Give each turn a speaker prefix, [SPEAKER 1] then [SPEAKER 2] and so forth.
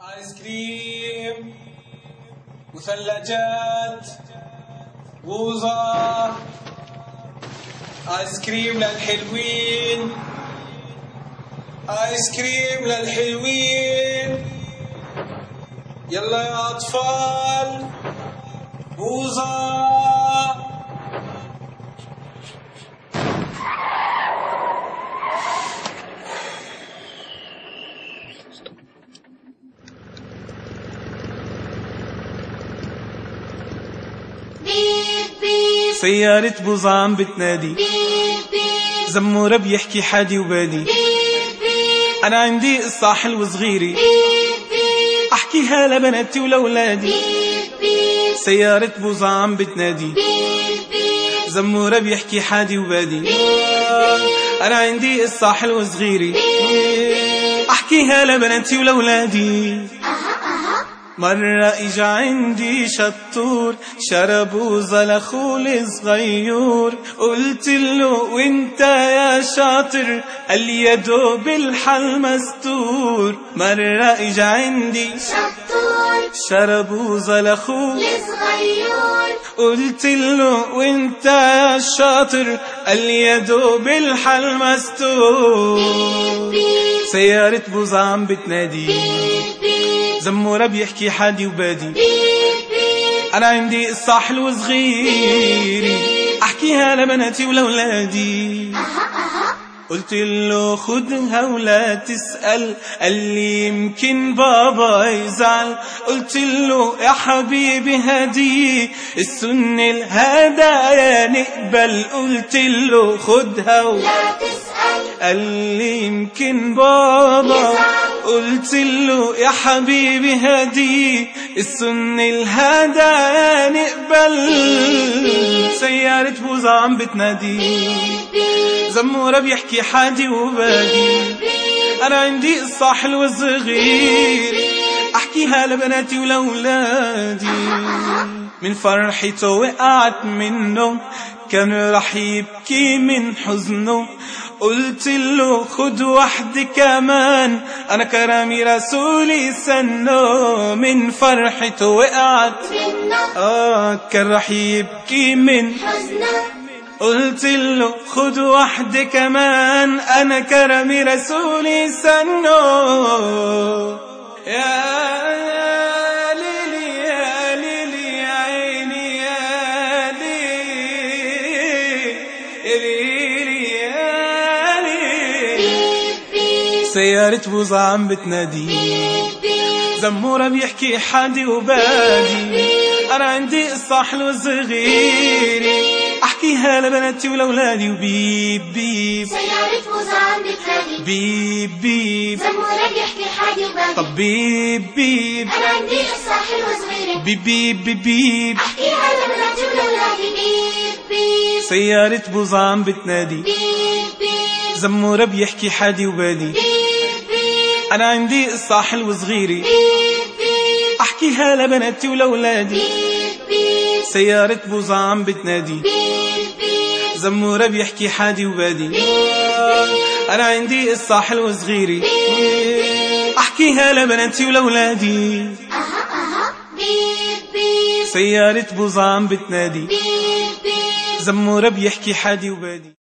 [SPEAKER 1] ايس كريم مثلجات بوظة ايس كريم للحلوين ايس كريم للحلوين. يلا يا أطفال بوظة
[SPEAKER 2] بيب بيب
[SPEAKER 1] سيارة بوظة عم بتنادي زمورة بيحكي حادي وبادي. أنا عندي قصة حلوة صغيرة. أحكيها لبناتي ولولادي سيارة بوظة عم بتنادي زمورة بيحكي حادي وبادي. أنا عندي قصة حلوة صغيرة. أحكيها لبناتي ولولادي مرة إجا عندي شطور شربوا زلخول صغيور. قلت له وإنت يا شاطر؟ قال لي يا دوب الحل مستور. مرة إجا عندي
[SPEAKER 2] شطور
[SPEAKER 1] شربوا زلخول
[SPEAKER 2] صغير
[SPEAKER 1] قلت له وإنت يا شاطر؟ قال لي يا دوب الحل مستور
[SPEAKER 2] بيب
[SPEAKER 1] سيارة بوظة عم بتنادي.
[SPEAKER 2] بيب بيب
[SPEAKER 1] زمورة بيحكي حادي وبادي. أنا عندي حلوة صغيرة أحكيها لبناتي ولولادي قلت له خدها ولا تسأل. قال لي يمكن بابا يزعل. قلت له يا حبيبي هدي السنة الهدايا نقبل. قلت له خدها ولا
[SPEAKER 2] لا تسأل.
[SPEAKER 1] قال لي يمكن بابا قلت له يا حبيبي هدي السن الهدايا نقبل سيارة بوظة عم بتنادي. زمورة بيحكي حادي وبادي. أنا عندي قصة حلوة صغير أحكيها لبناتي ولولادي من فرحته وقعت منه كان رح يبكي من حزنه. قلت له خد وحدي كمان أنا كرامي رسولي سنه من فرحته وقعت
[SPEAKER 2] منه
[SPEAKER 1] آه كان رح يبكي من.
[SPEAKER 2] حزنة.
[SPEAKER 1] قلت له خد واحدة كمان أنا كرمي رسولي سنو. يا سيارة بوظة عم بتنادي.
[SPEAKER 2] بيب بيب
[SPEAKER 1] زمورة بيحكي حادي وبادي. أنا عندي قصة حلوة صغيرة أحكيها لبناتي ولولادي وبيب بيب.
[SPEAKER 2] سيارة بوظة عم بتنادي.
[SPEAKER 1] بيب بيب.
[SPEAKER 2] زمورة بيحكي حادي وبادي.
[SPEAKER 1] طب بيب بيب.
[SPEAKER 2] أنا عندي قصة حلوة صغيرة
[SPEAKER 1] بيب بيب بيب, بيب.
[SPEAKER 2] أحكيها لبناتي ولولادي بيب بيب.
[SPEAKER 1] سيارة بوظة عم بتنادي.
[SPEAKER 2] بيب بيب.
[SPEAKER 1] زمورة بيحكي حادي وبادي.
[SPEAKER 2] بيب
[SPEAKER 1] أنا عندي
[SPEAKER 2] بيب بيب
[SPEAKER 1] أحكيها لبناتي ولولادي سيارة بوظة عم بتنادي زمورة بيحكي حادي وبادي. أنا عندي قصة حلوة صغيرة أحكيها لبناتي ولولادي سيارة بوظة عم بتنادي زمورة بيحكي حادي وبادي.